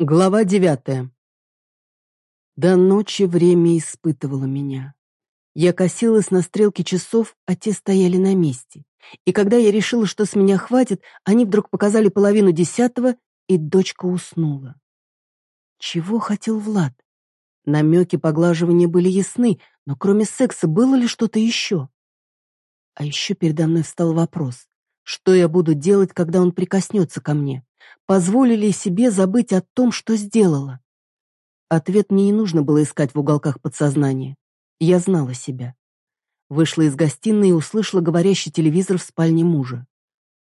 Глава девятая. До ночи время испытывало меня. Я косилась на стрелки часов, а те стояли на месте. И когда я решила, что с меня хватит, они вдруг показали половину десятого, и дочка уснула. Чего хотел Влад? Намеки поглаживания были ясны, но кроме секса было ли что-то еще? А еще передо мной встал вопрос. Что я буду делать, когда он прикоснется ко мне? Позволю ли себе забыть о том, что сделала? Ответ мне не нужно было искать в уголках подсознания. Я знала себя. Вышла из гостиной и услышала говорящий телевизор в спальне мужа.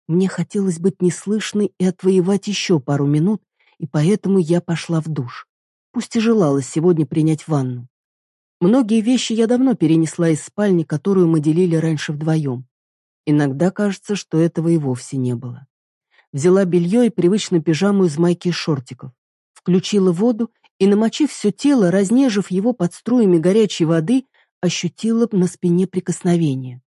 Мне хотелось быть неслышной и отвоевать еще пару минут, и поэтому я пошла в душ. Пусть и желала сегодня принять ванну. Многие вещи я давно перенесла из спальни, которую мы делили раньше вдвоем. Иногда кажется, что этого и вовсе не было. Взяла белье и привычную пижаму из майки и шортиков. Включила воду и, намочив все тело, разнежив его под струями горячей воды, ощутила на спине прикосновение.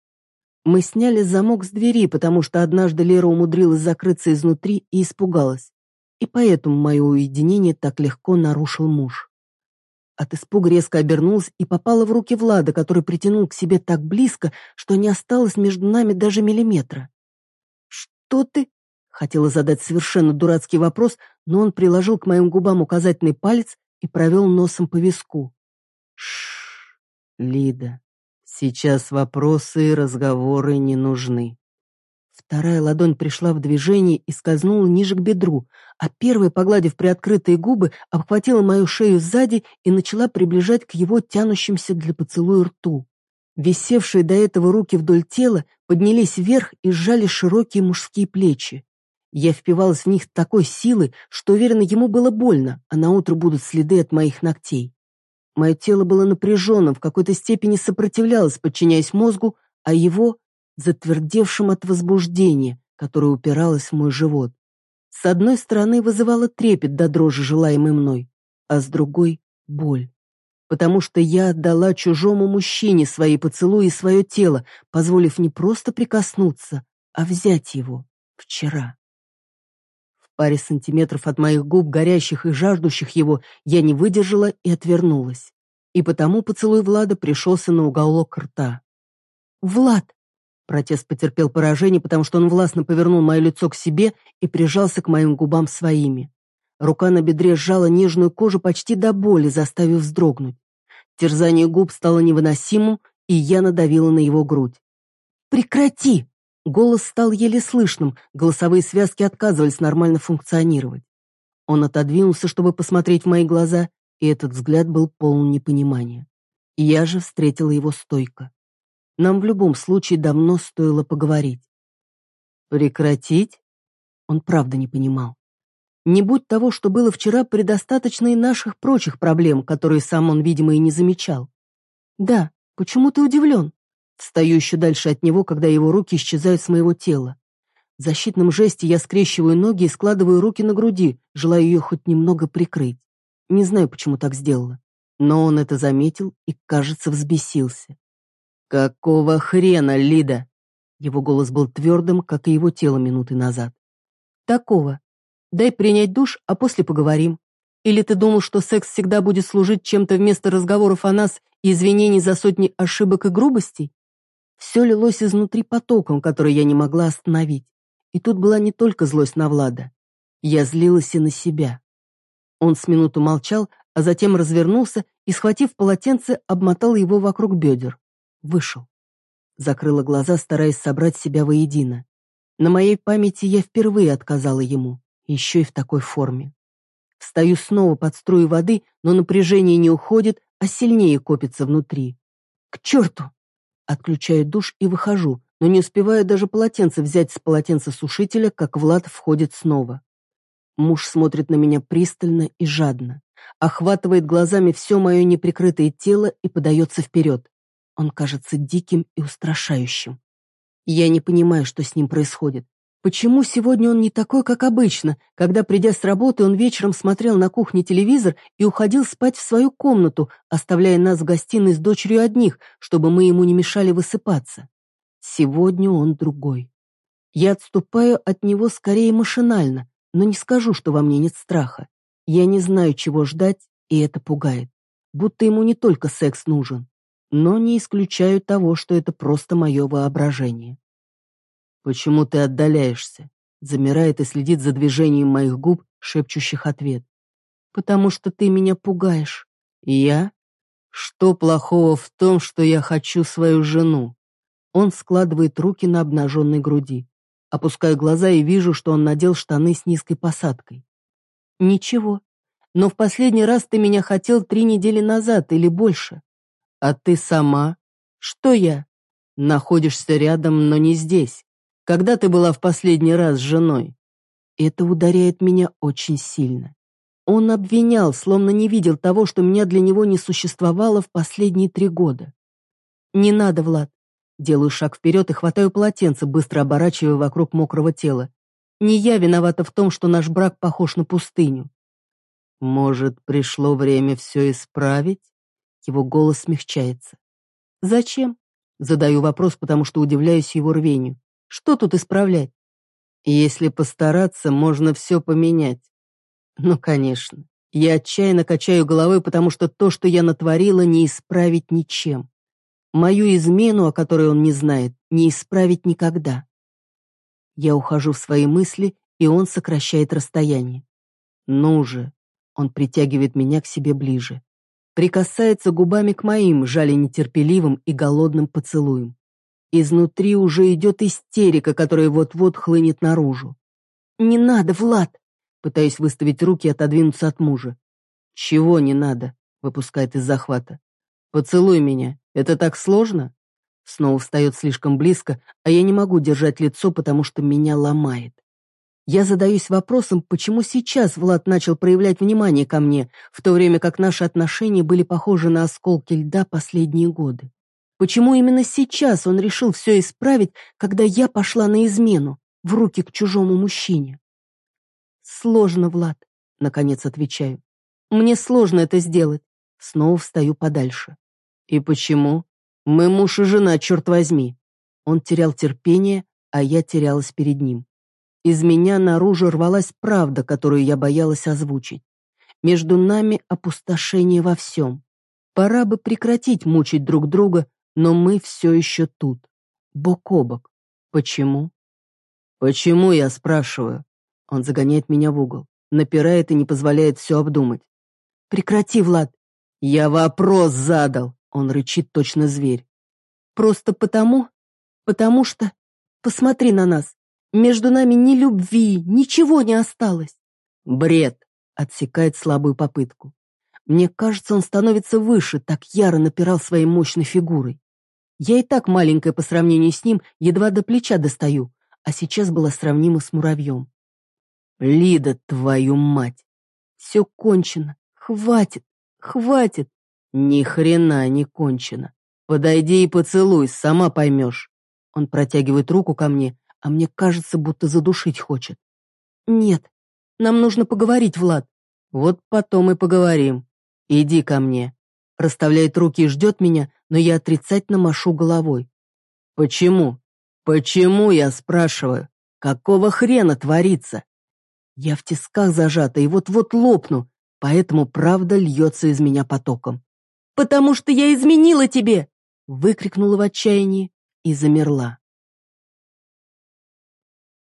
Мы сняли замок с двери, потому что однажды Лера умудрилась закрыться изнутри и испугалась. И поэтому мое уединение так легко нарушил муж. От испуга резко обернулась и попала в руки Влада, который притянул к себе так близко, что не осталось между нами даже миллиметра. «Что ты?» Хотела задать совершенно дурацкий вопрос, но он приложил к моим губам указательный палец и провел носом по виску. Шш, Лида, сейчас вопросы и разговоры не нужны. Вторая ладонь пришла в движение и скользнула ниже к бедру, а первая, погладив приоткрытые губы, обхватила мою шею сзади и начала приближать к его тянущимся для поцелуя рту. Висевшие до этого руки вдоль тела поднялись вверх и сжали широкие мужские плечи. Я впивалась в них такой силой, что уверена, ему было больно, а на утро будут следы от моих ногтей. Мое тело было напряженным, в какой-то степени сопротивлялось, подчиняясь мозгу, а его затвердевшим от возбуждения, которое упиралось в мой живот. С одной стороны вызывало трепет до дрожи, желаемой мной, а с другой — боль. Потому что я отдала чужому мужчине свои поцелуи и свое тело, позволив не просто прикоснуться, а взять его вчера. Паре сантиметров от моих губ, горящих и жаждущих его, я не выдержала и отвернулась. И потому поцелуй Влада пришелся на уголок рта. «Влад!» Протест потерпел поражение, потому что он властно повернул мое лицо к себе и прижался к моим губам своими. Рука на бедре сжала нежную кожу почти до боли, заставив вздрогнуть. Терзание губ стало невыносимым, и я надавила на его грудь. «Прекрати!» Голос стал еле слышным, голосовые связки отказывались нормально функционировать. Он отодвинулся, чтобы посмотреть в мои глаза, и этот взгляд был полон непонимания. Я же встретила его стойко. Нам в любом случае давно стоило поговорить. Прекратить? Он правда не понимал. Не будь того, что было вчера, предостаточно и наших прочих проблем, которые сам он, видимо, и не замечал. Да, почему ты удивлен? Встаю еще дальше от него, когда его руки исчезают с моего тела. В защитном жесте я скрещиваю ноги и складываю руки на груди, желая ее хоть немного прикрыть. Не знаю, почему так сделала. Но он это заметил и, кажется, взбесился. «Какого хрена, Лида?» Его голос был твердым, как и его тело минуты назад. «Такого. Дай принять душ, а после поговорим. Или ты думал, что секс всегда будет служить чем-то вместо разговоров о нас и извинений за сотни ошибок и грубостей?» Все лилось изнутри потоком, который я не могла остановить. И тут была не только злость на Влада. Я злилась и на себя. Он с минуту молчал, а затем развернулся и, схватив полотенце, обмотал его вокруг бедер. Вышел. Закрыла глаза, стараясь собрать себя воедино. На моей памяти я впервые отказала ему, еще и в такой форме. Встаю снова под струю воды, но напряжение не уходит, а сильнее копится внутри. К черту! Отключаю душ и выхожу, но не успеваю даже полотенце взять с полотенцесушителя, как Влад входит снова. Муж смотрит на меня пристально и жадно, охватывает глазами все мое неприкрытое тело и подается вперед. Он кажется диким и устрашающим. Я не понимаю, что с ним происходит. Почему сегодня он не такой, как обычно, когда, придя с работы, он вечером смотрел на кухне телевизор и уходил спать в свою комнату, оставляя нас в гостиной с дочерью одних, чтобы мы ему не мешали высыпаться? Сегодня он другой. Я отступаю от него скорее машинально, но не скажу, что во мне нет страха. Я не знаю, чего ждать, и это пугает. Будто ему не только секс нужен, но не исключаю того, что это просто мое воображение. «Почему ты отдаляешься?» Замирает и следит за движением моих губ, шепчущих ответ. «Потому что ты меня пугаешь». «Я? Что плохого в том, что я хочу свою жену?» Он складывает руки на обнаженной груди. Опускаю глаза и вижу, что он надел штаны с низкой посадкой. «Ничего. Но в последний раз ты меня хотел три недели назад или больше. А ты сама? Что я? Находишься рядом, но не здесь. Когда ты была в последний раз с женой? Это ударяет меня очень сильно. Он обвинял, словно не видел того, что меня для него не существовало в последние три года. «Не надо, Влад». Делаю шаг вперед и хватаю полотенце, быстро оборачивая вокруг мокрого тела. Не я виновата в том, что наш брак похож на пустыню. Может, пришло время все исправить? Его голос смягчается. «Зачем?» Задаю вопрос, потому что удивляюсь его рвению. «Что тут исправлять?» «Если постараться, можно все поменять». «Ну, конечно. Я отчаянно качаю головой, потому что то, что я натворила, не исправить ничем. Мою измену, о которой он не знает, не исправить никогда». Я ухожу в свои мысли, и он сокращает расстояние. «Ну же!» Он притягивает меня к себе ближе прикасается губами к моим, жали нетерпеливым и голодным поцелуем. Изнутри уже идет истерика, которая вот-вот хлынет наружу. «Не надо, Влад!» Пытаюсь выставить руки и отодвинуться от мужа. «Чего не надо?» — выпускает из захвата. «Поцелуй меня. Это так сложно?» Снова встает слишком близко, а я не могу держать лицо, потому что меня ломает. Я задаюсь вопросом, почему сейчас Влад начал проявлять внимание ко мне, в то время как наши отношения были похожи на осколки льда последние годы. Почему именно сейчас он решил все исправить, когда я пошла на измену, в руки к чужому мужчине? Сложно, Влад, наконец отвечаю. Мне сложно это сделать. Снова встаю подальше. И почему? Мы муж и жена, черт возьми. Он терял терпение, а я терялась перед ним. Из меня наружу рвалась правда, которую я боялась озвучить. Между нами опустошение во всем. Пора бы прекратить мучить друг друга, но мы все еще тут, бок о бок. Почему? Почему, я спрашиваю? Он загоняет меня в угол, напирает и не позволяет все обдумать. Прекрати, Влад. Я вопрос задал. Он рычит точно зверь. Просто потому, потому что... Посмотри на нас. Между нами ни любви, ничего не осталось. Бред, отсекает слабую попытку. Мне кажется, он становится выше, так яро напирал своей мощной фигурой. Я и так маленькая по сравнению с ним, едва до плеча достаю, а сейчас была сравнима с муравьем. Лида, твою мать! Все кончено. Хватит, хватит. Ни хрена не кончено. Подойди и поцелуй, сама поймешь. Он протягивает руку ко мне, а мне кажется, будто задушить хочет. Нет, нам нужно поговорить, Влад. Вот потом и поговорим. Иди ко мне. Расставляет руки и ждет меня, но я отрицательно машу головой. Почему? Почему, я спрашиваю? Какого хрена творится? Я в тисках зажата и вот-вот лопну, поэтому правда льется из меня потоком. «Потому что я изменила тебе!» выкрикнула в отчаянии и замерла.